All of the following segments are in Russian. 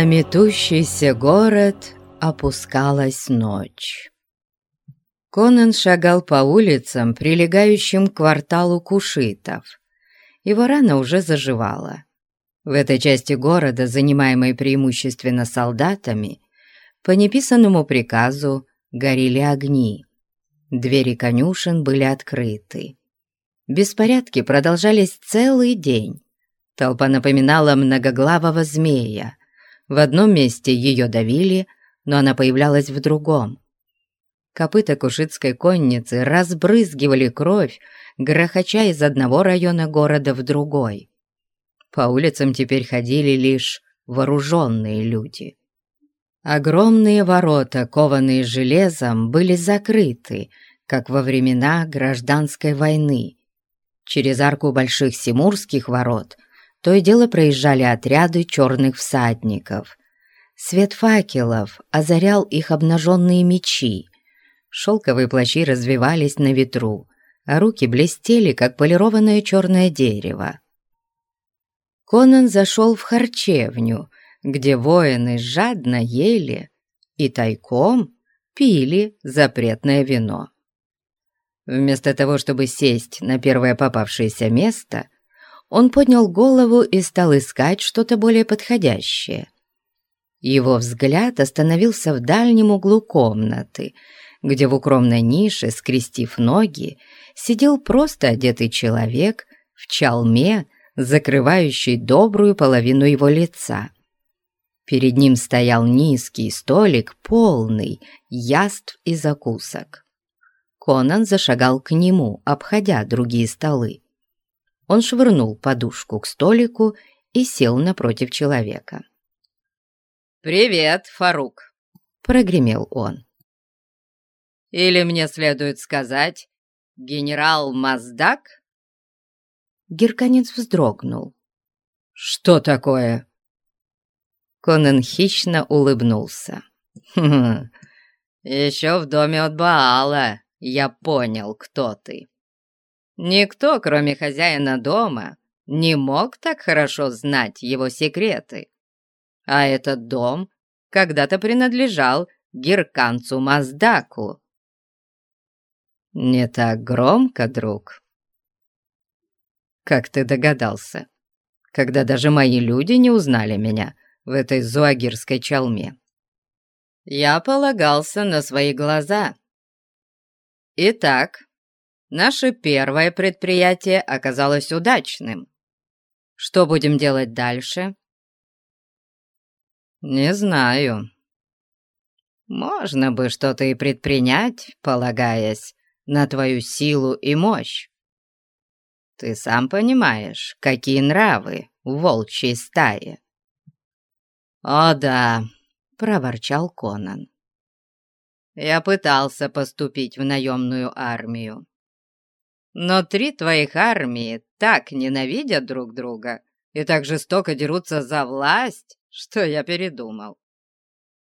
На метущийся город опускалась ночь. Конан шагал по улицам, прилегающим к кварталу кушитов. Его рана уже заживала. В этой части города, занимаемой преимущественно солдатами, по неписанному приказу горели огни. Двери конюшен были открыты. Беспорядки продолжались целый день. Толпа напоминала многоглавого змея. В одном месте ее давили, но она появлялась в другом. Копыта кушитской конницы разбрызгивали кровь, грохоча из одного района города в другой. По улицам теперь ходили лишь вооруженные люди. Огромные ворота, кованные железом, были закрыты, как во времена гражданской войны. Через арку больших Симурских ворот то и дело проезжали отряды черных всадников. Свет факелов озарял их обнаженные мечи. Шелковые плащи развивались на ветру, а руки блестели, как полированное черное дерево. Конан зашел в харчевню, где воины жадно ели и тайком пили запретное вино. Вместо того, чтобы сесть на первое попавшееся место, он поднял голову и стал искать что-то более подходящее. Его взгляд остановился в дальнем углу комнаты, где в укромной нише, скрестив ноги, сидел просто одетый человек в чалме, закрывающий добрую половину его лица. Перед ним стоял низкий столик, полный яств и закусок. Конан зашагал к нему, обходя другие столы. Он швырнул подушку к столику и сел напротив человека. «Привет, Фарук!» — прогремел он. «Или мне следует сказать, генерал Маздак?» Герканец вздрогнул. «Что такое?» Конан хищно улыбнулся. «Хм, еще в доме от Баала я понял, кто ты. Никто, кроме хозяина дома, не мог так хорошо знать его секреты. А этот дом когда-то принадлежал герканцу Маздаку. «Не так громко, друг?» «Как ты догадался, когда даже мои люди не узнали меня в этой зуагирской чалме?» «Я полагался на свои глаза», Итак, наше первое предприятие оказалось удачным. Что будем делать дальше? Не знаю. Можно бы что-то и предпринять, полагаясь на твою силу и мощь. Ты сам понимаешь, какие нравы в волчьей стае. «О да», — проворчал Конан. Я пытался поступить в наемную армию. Но три твоих армии так ненавидят друг друга и так жестоко дерутся за власть, что я передумал.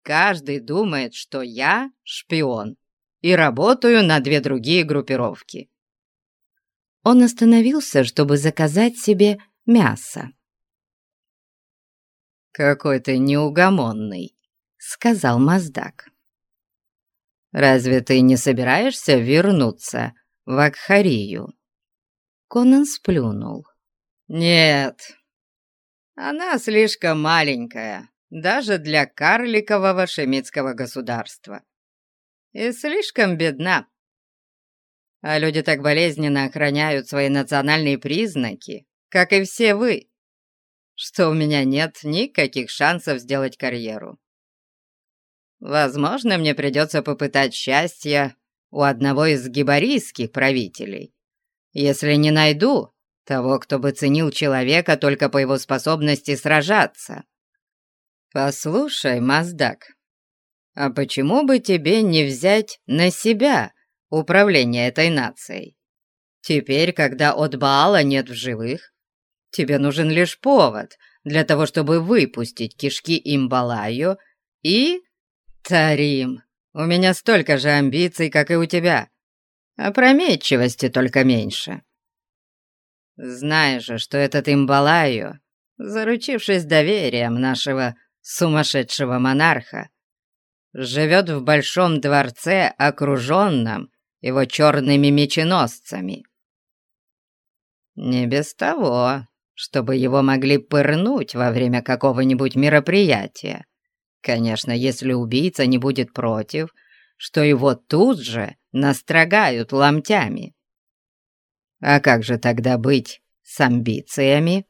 Каждый думает, что я шпион и работаю на две другие группировки. Он остановился, чтобы заказать себе мясо. «Какой ты неугомонный», — сказал Маздак. Разве ты не собираешься вернуться в Акхарию?» Конан сплюнул. «Нет, она слишком маленькая, даже для карликового шемитского государства. И слишком бедна. А люди так болезненно охраняют свои национальные признаки, как и все вы, что у меня нет никаких шансов сделать карьеру. Возможно, мне придется попытать счастье у одного из гибарийских правителей. Если не найду того, кто бы ценил человека только по его способности сражаться. Послушай, Маздак, а почему бы тебе не взять на себя управление этой нацией? Теперь, когда от Баала нет в живых, тебе нужен лишь повод для того, чтобы выпустить кишки Имбалаю и «Тарим, у меня столько же амбиций, как и у тебя. Опрометчивости только меньше. Знаешь же, что этот имбалаю, заручившись доверием нашего сумасшедшего монарха, живет в большом дворце, окруженном его черными меченосцами. Не без того, чтобы его могли пырнуть во время какого-нибудь мероприятия. Конечно, если убийца не будет против, что его тут же настрогают ломтями. А как же тогда быть с амбициями?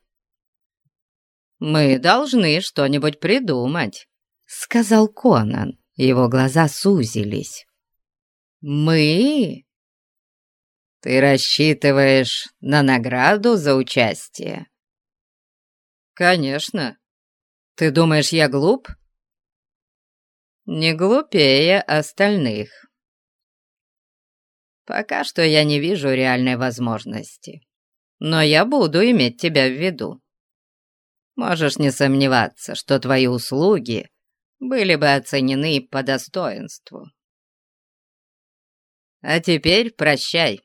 «Мы должны что-нибудь придумать», — сказал Конан. Его глаза сузились. «Мы?» «Ты рассчитываешь на награду за участие?» «Конечно. Ты думаешь, я глуп?» «Не глупее остальных. Пока что я не вижу реальной возможности, но я буду иметь тебя в виду. Можешь не сомневаться, что твои услуги были бы оценены по достоинству. А теперь прощай.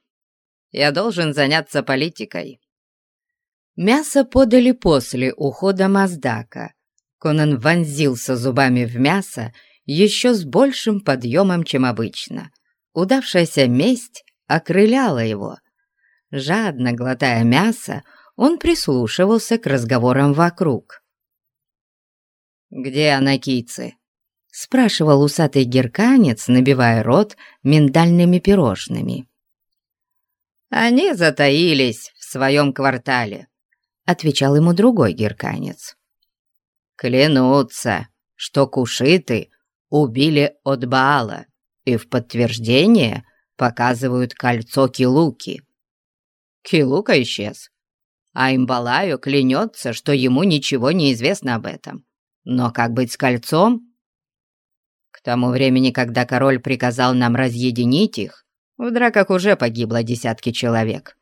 Я должен заняться политикой. Мясо подали после ухода Маздака. Конан вонзился зубами в мясо еще с большим подъемом, чем обычно. Удавшаяся месть окрыляла его. Жадно глотая мясо, он прислушивался к разговорам вокруг. «Где анакийцы?» — спрашивал усатый герканец, набивая рот миндальными пирожными. «Они затаились в своем квартале», — отвечал ему другой герканец. «Клянутся, что кушиты убили от Баала, и в подтверждение показывают кольцо Килуки. Килука исчез, а Имбалаю клянется, что ему ничего не известно об этом. Но как быть с кольцом? К тому времени, когда король приказал нам разъединить их, в драках уже погибло десятки человек.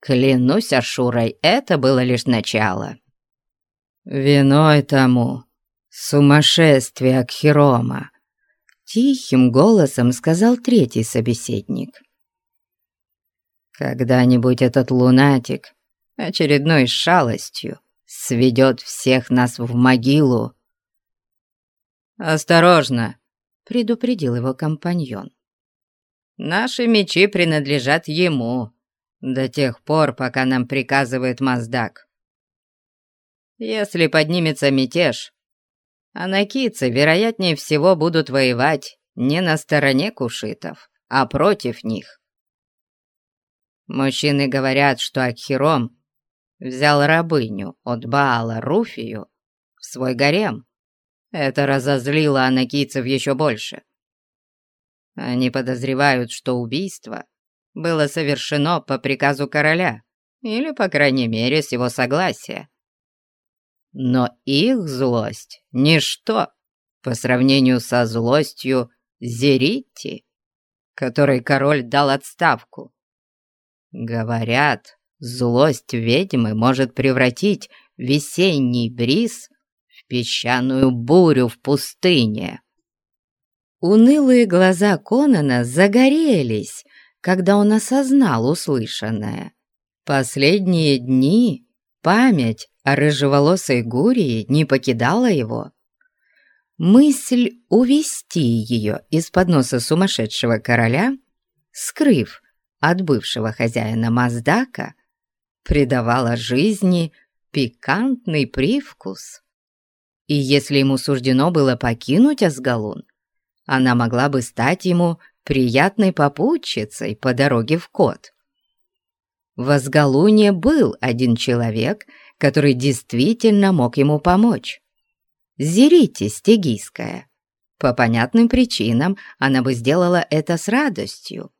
Клянусь Ашурой, это было лишь начало. Виной тому сумасшествие Акхирома, тихим голосом сказал третий собеседник. Когда-нибудь этот лунатик очередной шалостью сведет всех нас в могилу. «Осторожно!» — предупредил его компаньон. «Наши мечи принадлежат ему до тех пор, пока нам приказывает Маздак. Если поднимется мятеж, анакийцы, вероятнее всего, будут воевать не на стороне кушитов, а против них. Мужчины говорят, что Акхиром взял рабыню от Баала Руфию в свой гарем. Это разозлило анакийцев еще больше. Они подозревают, что убийство было совершено по приказу короля, или, по крайней мере, с его согласия. Но их злость — ничто по сравнению со злостью Зерити, которой король дал отставку. Говорят, Злость ведьмы может превратить весенний бриз в песчаную бурю в пустыне. Унылые глаза Конана загорелись, когда он осознал услышанное. Последние дни память о рыжеволосой Гурии не покидала его. Мысль увести ее из-под носа сумасшедшего короля, скрыв от бывшего хозяина Маздака, придавала жизни пикантный привкус. И если ему суждено было покинуть Асгалун, она могла бы стать ему приятной попутчицей по дороге в Кот. В Асгалуне был один человек, который действительно мог ему помочь. Зерите Стегийская. По понятным причинам она бы сделала это с радостью.